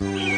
Yeah.